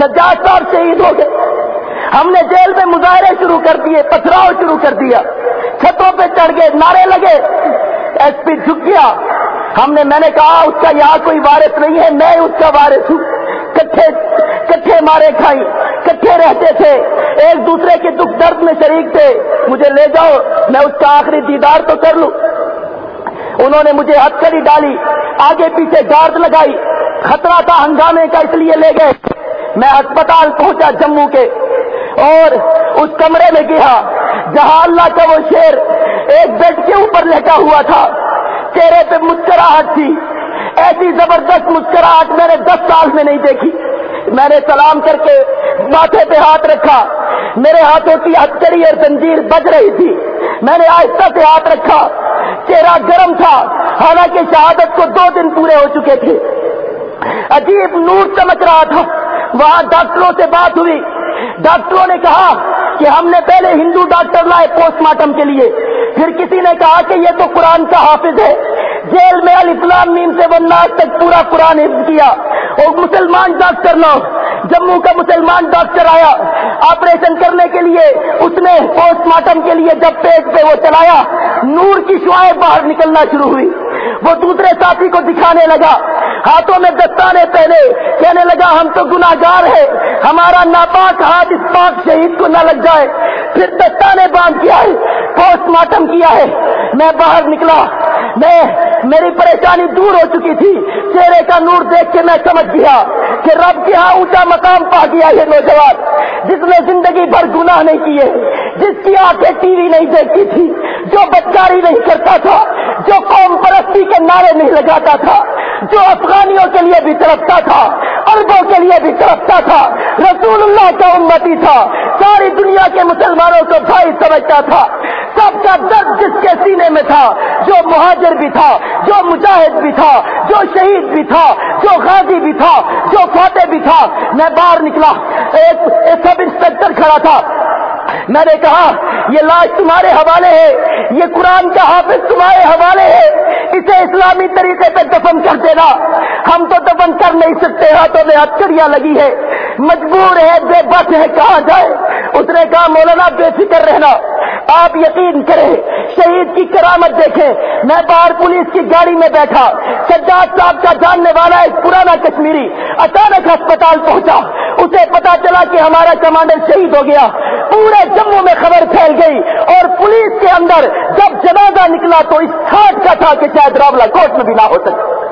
سجاد صاحب شہید ہو گئے۔ ہم نے جیل میں مظاہرے شروع کر دیے، پتھراؤ شروع کر دیا۔ چھتوں پہ چڑھ گئے، نعرے لگے۔ ایس پی جھک گیا۔ ہم نے میں نے کہا اس کا یہاں کوئی وارث نہیں ہے، میں اس کا وارث ہوں۔ کٹھے کٹھے مارے کھائی کٹھے رہتے تھے۔ ایک دوسرے کے دکھ درد میں شریک تھے۔ مجھے لے جاؤ، میں اس کا آخری دیدار تو کر لوں۔ انہوں نے مجھے ہتکڑی ڈالی، آگے پیچھے گارد لگائی۔ خطرہ تھا ہنگامے کا، اس لیے لے گئے۔ میں اسپتال پہنچا جموں کے اور اس کمرے میں گیا جہاں اللہ کا وہ شیر ایک بیڈ کے اوپر لیٹا ہوا تھا۔ چہرے پہ مسکراہٹ تھی۔ ایسی زبردست مسکراہٹ میں نے دس سال میں نہیں دیکھی۔ میں نے سلام کر کے ماتھے پہ ہاتھ رکھا۔ میرے ہاتھوں کی ہتکڑی اور زنجیر بج رہی تھی۔ میں نے آہستہ سے ہاتھ رکھا۔ چہرہ گرم تھا۔ حالانکہ شہادت کو دو دن پورے ہو چکے تھے۔ عجیب نور چمک رہا تھا۔ وہاں ڈاکٹروں سے بات ہوئی۔ ڈاکٹروں نے کہا کہ ہم نے پہلے ہندو ڈاکٹر لائے پوسٹ مارٹم کے لیے۔ پھر کسی نے کہا کہ یہ تو قرآن کا حافظ ہے۔ جیل میں الاسلام نیم سے ورنہ تک پورا قرآن حفظ کیا۔ اور مسلمان ڈاکٹر نہ جموں کا مسلمان ڈاکٹر آیا۔ آپریشن کرنے کے لیے اس نے پوسٹ مارٹم کے لیے جب پیٹ پہ وہ چلایا، نور کی شوائیں باہر نکلنا شروع ہوئی۔ وہ دوسرے ساتھی کو دکھانے لگا۔ ہاتھوں میں دستانے پہنے، کہنے لگا، ہم تو گناگار ہیں، ہمارا ناپاک ہاتھ اس پاک شہید کو نہ لگ جائے۔ پھر دستانے باندھ کیا ہے پوسٹ مارٹم کیا ہے۔ میں باہر نکلا۔ میں، میری پریشانی دور ہو چکی تھی۔ چہرے کا نور دیکھ کے میں سمجھ گیا کہ رب کے ہاں اونچا مقام پا گیا یہ نوجوان۔ جس نے زندگی بھر گناہ نہیں کیے، جس کی آنکھیں ٹی وی نہیں دیکھتی تھی، جو بدکاری نہیں کرتا تھا، جو قوم پرستی کے نعرے نہیں لگاتا تھا جو افغانیوں کے لیے بھی تڑپتا تھا، عربوں کے لیے بھی تڑپتا تھا، رسول اللہ کا امتی تھا، ساری دنیا کے مسلمانوں کو بھائی سمجھتا تھا۔ سب کا درد جس کے سینے میں تھا؟ جو مہاجر بھی تھا، جو مجاہد بھی تھا، جو شہید بھی تھا، جو غازی بھی تھا، جو فاتح بھی تھا۔ میں باہر نکلا ایک سب انسپیکٹر کھڑا تھا۔ میں نے کہا، یہ لاش تمہارے حوالے ہے، یہ قرآن کا حافظ تمہارے حوالے ہے۔ اسلامی طریقے پہ دفن کر دینا۔ ہم تو دفن کر نہیں سکتے، ہاتھوں میں ہتکڑیاں لگی ہے۔ مجبور ہے، بے بس ہے، کہاں جائے؟ اس نے کہا مولانا، بے فکر رہنا۔ آپ یقین کریں، شہید کی کرامت دیکھیں۔ میں باہر پولیس کی گاڑی میں بیٹھا۔ سجاد صاحب کا جاننے والا ایک پرانا کشمیری اچانک ہسپتال پہنچا۔ اسے پتا چلا کہ ہمارا کمانڈر شہید ہو گیا۔ پورے جموں میں خبر پھیل گئی اور پولیس کے اندر جب جنازہ نکلا تو اس کھاٹ کا تھا کہ شاید رابلہ کوٹ میں بھی نہ ہو سکے۔